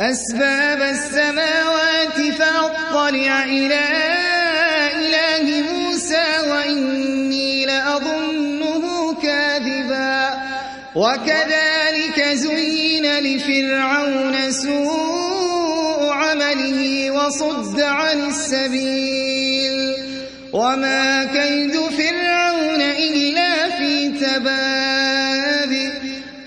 أسباب السماوات فأطلع إلى إله موسى وإني لأظنه كاذبا. وكذلك زين لفرعون سوء عمله وصد عن السبيل. وما كيد